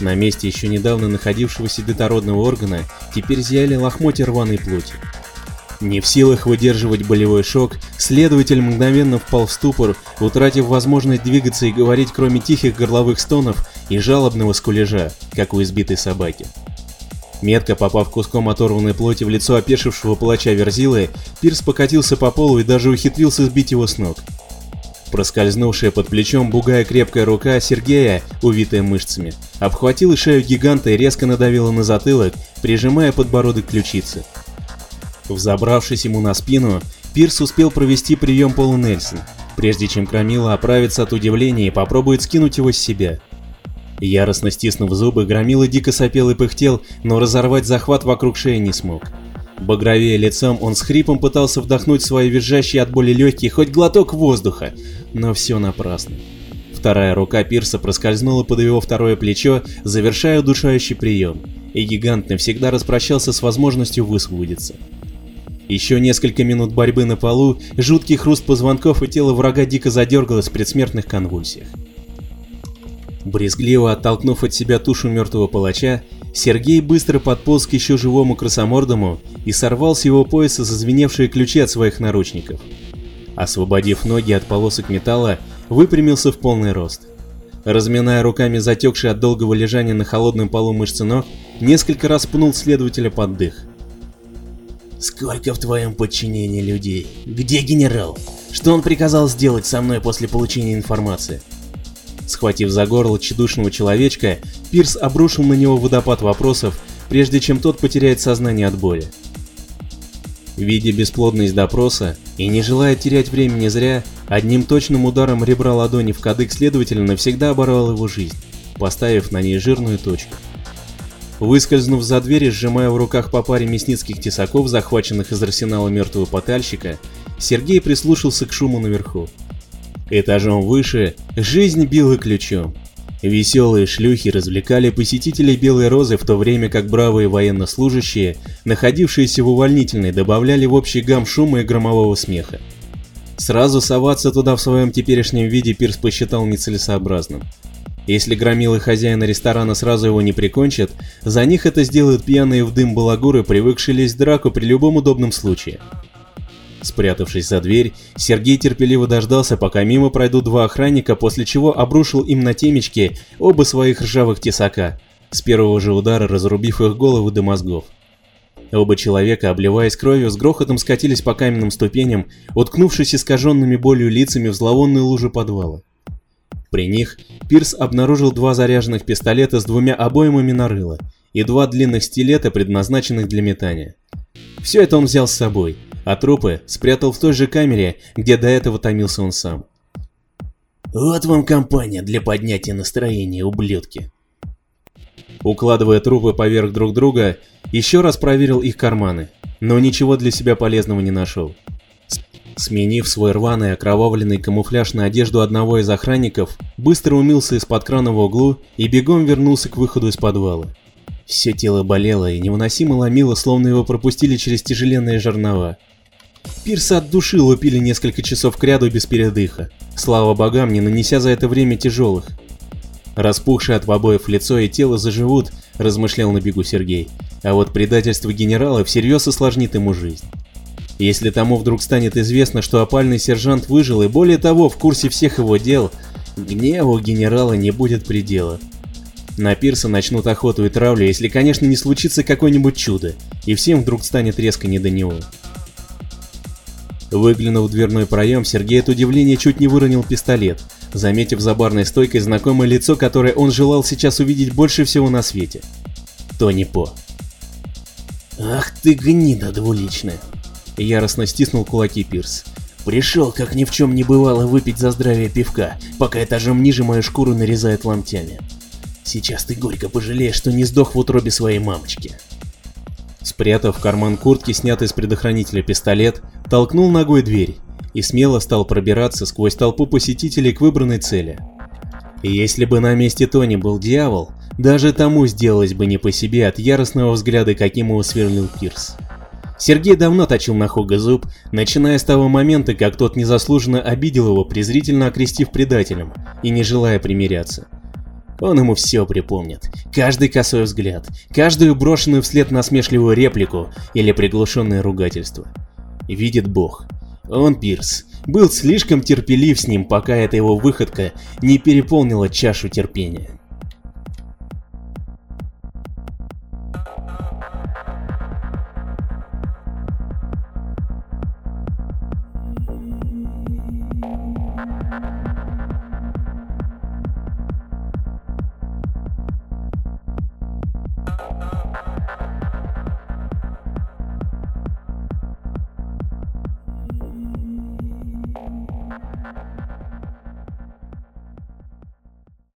На месте еще недавно находившегося детородного органа теперь зияли лохмотья рваной плоти. Не в силах выдерживать болевой шок, следователь мгновенно впал в ступор, утратив возможность двигаться и говорить кроме тихих горловых стонов и жалобного скулежа, как у избитой собаки. Метко попав куском оторванной плоти в лицо опешившего палача Верзилы, Пирс покатился по полу и даже ухитрился сбить его с ног. Проскользнувшая под плечом бугая крепкая рука Сергея, увитая мышцами, обхватила шею гиганта и резко надавила на затылок, прижимая подбородок к ключице. Взобравшись ему на спину, Пирс успел провести прием Пола Нельсон, прежде чем Громила оправится от удивления и попробует скинуть его с себя. Яростно стиснув зубы, Громила дико сопел и пыхтел, но разорвать захват вокруг шеи не смог. Багровее лицом, он с хрипом пытался вдохнуть свои визжащие от боли легкие хоть глоток воздуха, но все напрасно. Вторая рука Пирса проскользнула под его второе плечо, завершая удушающий прием, и гигант навсегда распрощался с возможностью высвободиться. Еще несколько минут борьбы на полу, жуткий хруст позвонков и тело врага дико задергалось в предсмертных конвульсиях. Брезгливо оттолкнув от себя тушу мертвого палача, Сергей быстро подполз к еще живому красомордому и сорвал с его пояса зазвеневшие ключи от своих наручников. Освободив ноги от полосок металла, выпрямился в полный рост. Разминая руками затекшие от долгого лежания на холодном полу мышцы ног, несколько раз пнул следователя под дых. «Сколько в твоем подчинении людей? Где генерал? Что он приказал сделать со мной после получения информации?» Схватив за горло тщедушного человечка, Пирс обрушил на него водопад вопросов, прежде чем тот потеряет сознание от боли. Видя бесплодность допроса и не желая терять времени зря, одним точным ударом ребра ладони в кадык следователя навсегда оборвал его жизнь, поставив на ней жирную точку. Выскользнув за дверь и сжимая в руках по паре мясницких тесаков, захваченных из арсенала мертвого потальщика, Сергей прислушался к шуму наверху. Этажом выше жизнь била ключом. Веселые шлюхи развлекали посетителей Белой Розы, в то время как бравые военнослужащие, находившиеся в увольнительной, добавляли в общий гам шума и громового смеха. Сразу соваться туда в своем теперешнем виде Пирс посчитал нецелесообразным. Если громилы хозяина ресторана сразу его не прикончат, за них это сделают пьяные в дым балагуры, привыкшие лезть в драку при любом удобном случае. Спрятавшись за дверь, Сергей терпеливо дождался, пока мимо пройдут два охранника, после чего обрушил им на темечки оба своих ржавых тесака, с первого же удара разрубив их головы до мозгов. Оба человека, обливаясь кровью, с грохотом скатились по каменным ступеням, уткнувшись искаженными болью лицами в зловонные лужи подвала. При них Пирс обнаружил два заряженных пистолета с двумя обоймами на рыло и два длинных стилета, предназначенных для метания. Все это он взял с собой, а трупы спрятал в той же камере, где до этого томился он сам. «Вот вам компания для поднятия настроения, ублюдки!» Укладывая трупы поверх друг друга, еще раз проверил их карманы, но ничего для себя полезного не нашел. Сменив свой рваный окровавленный камуфляж на одежду одного из охранников, быстро умылся из-под крана в углу и бегом вернулся к выходу из подвала. Все тело болело и невыносимо ломило, словно его пропустили через тяжеленные жернова. Пирса от души лупили несколько часов кряду без передыха, слава богам, не нанеся за это время тяжелых. Распухшие от побоев лицо и тело заживут, размышлял на бегу Сергей, а вот предательство генерала всерьез осложнит ему жизнь. Если тому вдруг станет известно, что опальный сержант выжил и более того в курсе всех его дел, гневу генерала не будет предела. На пирса начнут охоту и травлю, если, конечно, не случится какое-нибудь чудо, и всем вдруг станет резко не до него. Выглянув в дверной проем, Сергей от удивления чуть не выронил пистолет, заметив за барной стойкой знакомое лицо, которое он желал сейчас увидеть больше всего на свете. Тони По. «Ах ты гнида двуличная!» Яростно стиснул кулаки Пирс. «Пришел, как ни в чем не бывало, выпить за здравие пивка, пока этажом ниже мою шкуру нарезает ломтями. Сейчас ты горько пожалеешь, что не сдох в утробе своей мамочки». Спрятав в карман куртки снятый с предохранителя пистолет, толкнул ногой дверь и смело стал пробираться сквозь толпу посетителей к выбранной цели. Если бы на месте Тони был дьявол, даже тому сделалось бы не по себе от яростного взгляда, каким его сверлил Пирс. Сергей давно точил на Хога зуб, начиная с того момента, как тот незаслуженно обидел его, презрительно окрестив предателем и не желая примиряться. Он ему все припомнит. Каждый косой взгляд, каждую брошенную вслед насмешливую реплику или приглушенное ругательство. Видит Бог. Он, Пирс, был слишком терпелив с ним, пока эта его выходка не переполнила чашу терпения.